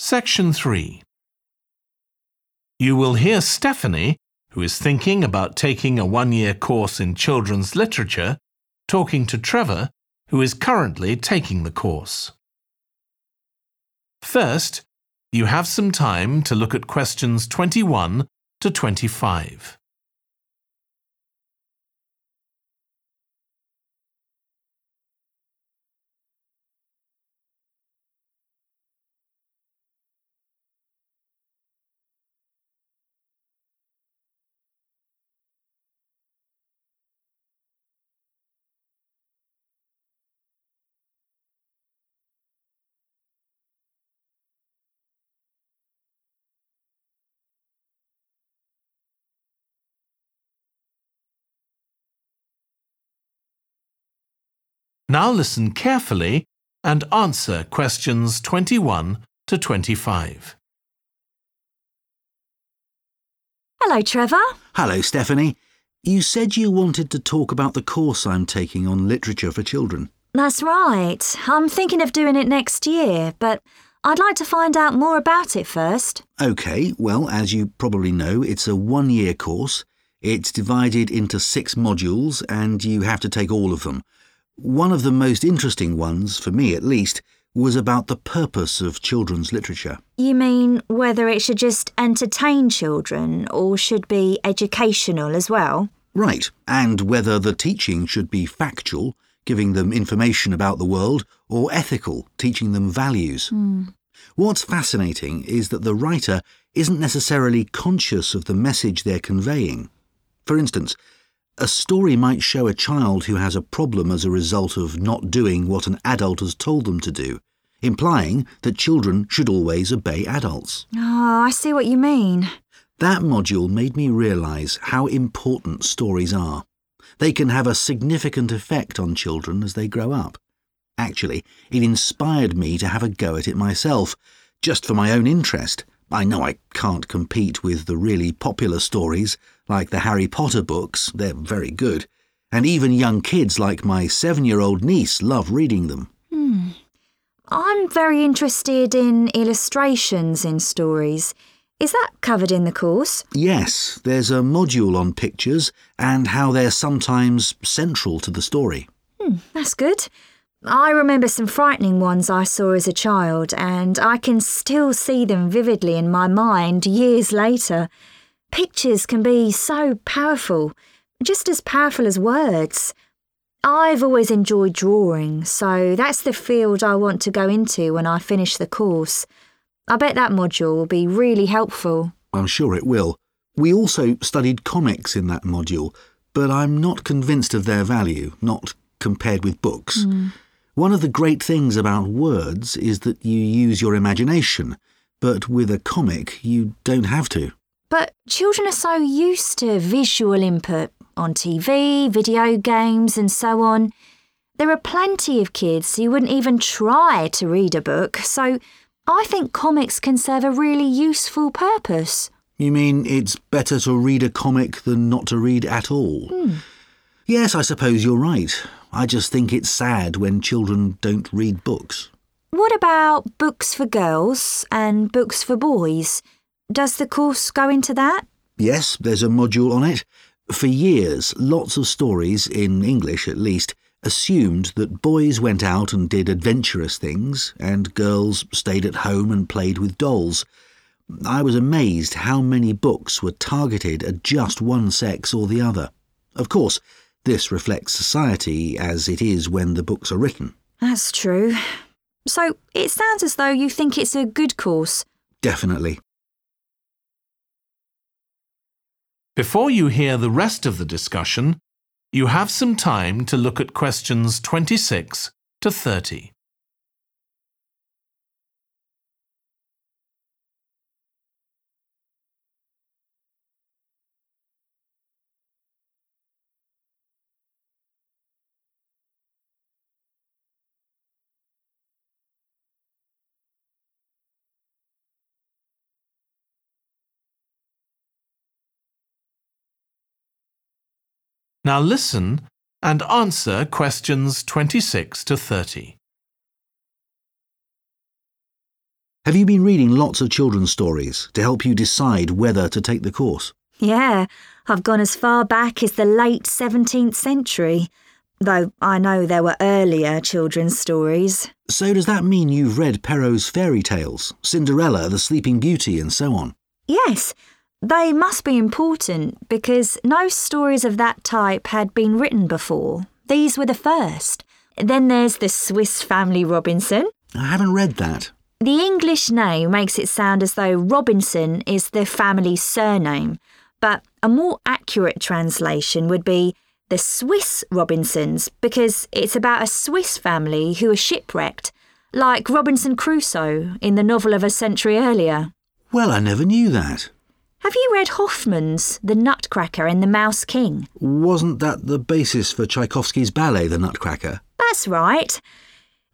Section 3 You will hear Stephanie, who is thinking about taking a one year course in children's literature, talking to Trevor, who is currently taking the course. First, you have some time to look at questions 21 to 25. Now listen carefully and answer questions 21 to 25. Hello, Trevor. Hello, Stephanie. You said you wanted to talk about the course I'm taking on literature for children. That's right. I'm thinking of doing it next year, but I'd like to find out more about it first. OK, well, as you probably know, it's a one year course. It's divided into six modules, and you have to take all of them. One of the most interesting ones, for me at least, was about the purpose of children's literature. You mean whether it should just entertain children or should be educational as well? Right, and whether the teaching should be factual, giving them information about the world, or ethical, teaching them values. Mm. What's fascinating is that the writer isn't necessarily conscious of the message they're conveying. For instance, a story might show a child who has a problem as a result of not doing what an adult has told them to do, implying that children should always obey adults. Oh, I see what you mean. That module made me realise how important stories are. They can have a significant effect on children as they grow up. Actually, it inspired me to have a go at it myself, just for my own interest. I know I can't compete with the really popular stories, like the Harry Potter books, they're very good, and even young kids like my seven year old niece love reading them. Hmm. I'm very interested in illustrations in stories. Is that covered in the course? Yes, there's a module on pictures and how they're sometimes central to the story. Hmm, that's good. I remember some frightening ones I saw as a child, and I can still see them vividly in my mind years later. Pictures can be so powerful, just as powerful as words. I've always enjoyed drawing, so that's the field I want to go into when I finish the course. I bet that module will be really helpful. I'm sure it will. We also studied comics in that module, but I'm not convinced of their value, not compared with books. Mm. One of the great things about words is that you use your imagination, but with a comic, you don't have to. But children are so used to visual input on TV, video games, and so on. There are plenty of kids who wouldn't even try to read a book, so I think comics can serve a really useful purpose. You mean it's better to read a comic than not to read at all? Hmm. Yes, I suppose you're right. I just think it's sad when children don't read books. What about books for girls and books for boys? Does the course go into that? Yes, there's a module on it. For years, lots of stories, in English at least, assumed that boys went out and did adventurous things and girls stayed at home and played with dolls. I was amazed how many books were targeted at just one sex or the other. Of course, this reflects society as it is when the books are written. That's true. So it sounds as though you think it's a good course. Definitely. Before you hear the rest of the discussion, you have some time to look at questions 26 to 30. Now listen and answer questions 26 to 30. Have you been reading lots of children's stories to help you decide whether to take the course? Yeah, I've gone as far back as the late 17th century, though I know there were earlier children's stories. So does that mean you've read Perrault's fairy tales, Cinderella, the Sleeping Beauty, and so on? Yes, they must be important because no stories of that type had been written before. These were the first. Then there's the Swiss Family Robinson. I haven't read that. The English name makes it sound as though Robinson is the family's surname, but a more accurate translation would be the Swiss Robinsons because it's about a Swiss family who are shipwrecked, like Robinson Crusoe in the novel of a century earlier. Well, I never knew that. Have you read Hoffmann's The Nutcracker and the Mouse King? Wasn't that the basis for Tchaikovsky's ballet, The Nutcracker? That's right.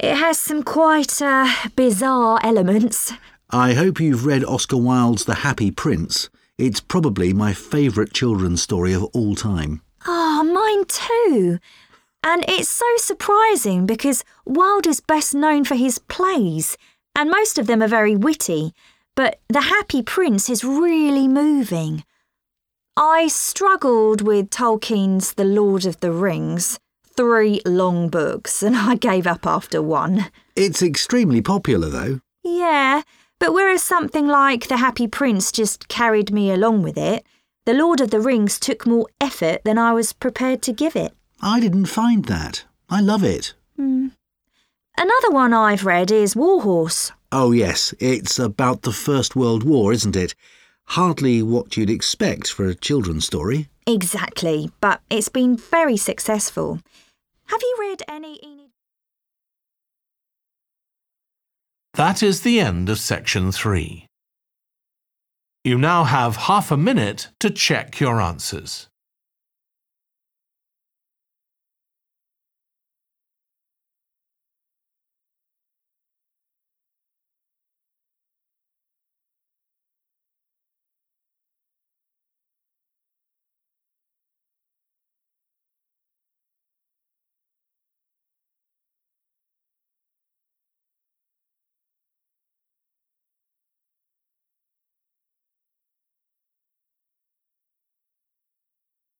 It has some quite uh, bizarre elements. I hope you've read Oscar Wilde's The Happy Prince. It's probably my favourite children's story of all time. Ah, oh, mine too. And it's so surprising because Wilde is best known for his plays, and most of them are very witty, but The Happy Prince is really moving. I struggled with Tolkien's The Lord of the Rings, three long books, and I gave up after one. It's extremely popular, though. Yeah, but whereas something like The Happy Prince just carried me along with it, The Lord of the Rings took more effort than I was prepared to give it. I didn't find that. I love it. Hmm. Another one I've read is War Horse. Oh, yes, it's about the First World War, isn't it? Hardly what you'd expect for a children's story. Exactly, but it's been very successful. Have you read any Enid? That is the end of section three. You now have half a minute to check your answers.